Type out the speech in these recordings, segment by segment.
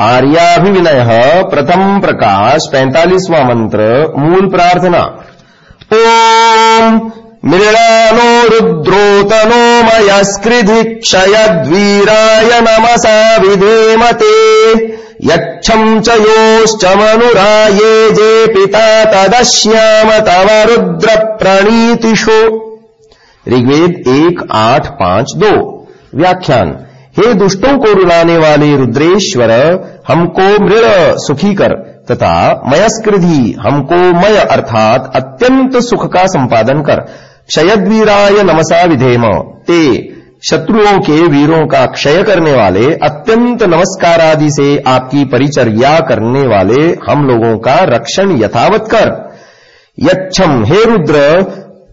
आर्याभिविनय प्रथम प्रकाश, पैंतालीसवां मंत्र, मूल प्रार्थना। ओम मृणानो रुद्रोतनो मयस्कृधि क्षयद्वीराय नमसा विधेमते। यच्छम् च योश्च मनुराये जे पिता तदश्याम तव रुद्र प्रणीतिषु ऋग्वेद एक आठ पाँच दो। व्याख्यान। हे दुष्टों को रुलाने वाले रुद्रेश्वर, हमको मृण सुखी कर, तथा मयस्कृधि हमको मय अर्थात अत्यंत सुख का संपादन कर। क्षयद्वीराय नमसा विधेम। ते शत्रुओं के वीरों का क्षय करने वाले, अत्यंत नमस्कार आदि से आपकी परिचर्या करने वाले हम लोगों का रक्षण यथावत कर। यक्षम हे रुद्र,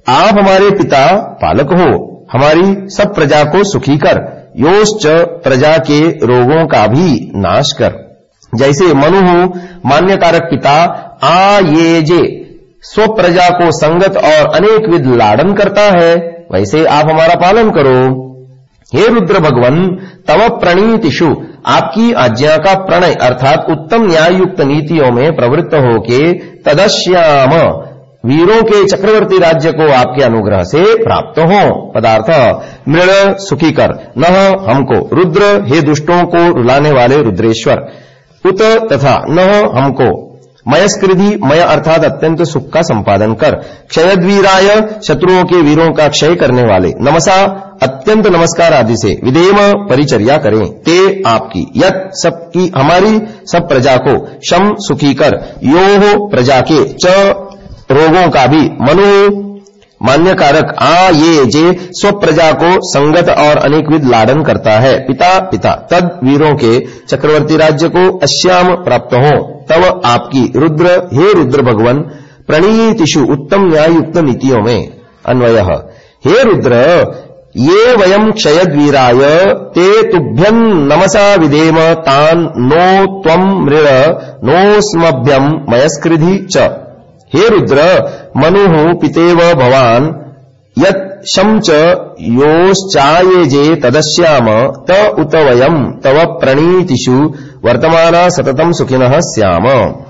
आप हमारे पिता पालक हो, हमारी सब प्रजा को सुखी कर। योश्च प्रजा के रोगों का भी नाश कर। जैसे मनु मान्यकारक पिता, आ ये जे, स्व प्रजा को संगत और अनेक विध लाड़न करता है, वैसे आप हमारा पालन करो। हे रुद्र भगवन, तव प्रणीतिशु आपकी आज्ञा का प्रणय अर्थात उत्तम न्याय युक्त नीतियों में प्रवृत्त होके तदश्याम। वीरों के चक्रवर्ती राज्य को आपके अनुग्रह से प्राप्त हो। पदार्थ, मृण, सुखी कर। न हमको। रुद्र, हे दुष्टों को रुलाने वाले रुद्रेश्वर। उत तथा न हमको। मयस्कृधि, मय अर्थात अत्यंत सुख का संपादन कर। क्षयद्वीराय, शत्रुओं के वीरों का क्षय करने वाले। नमसा, अत्यंत नमस्कार आदि से विदेम परिचर्या करें। ते आपकी। यत सबकी हमारी सब प्रजा को शम सुखी कर। यो प्रजा के। च रोगों का भी मनु मान्य कारक आ, ये, जे स्व प्रजा को संगत और अनेकविध लाडन करता है। पिता पिता, तद वीरों के चक्रवर्ती राज्य को अश्याम प्राप्त हो। तब आपकी रुद्र, हे रुद्र भगवन, प्रणीतिषु उत्तम न्यायुक्त नीतियों में अन्वय। हे रुद्र, ये वयम क्षयद्वीराय, ते तुभ्यं नमसा विधेम तान नो त्वं मृळ नोस्मभ्यम मयस्कृधि च। हे रुद्र, मनु पितेव भवान, यत शंच योश्चाये तदश्याम त उत वयम तव प्रणीतिषु, वर्तमाना सततम सुखिन स्याम।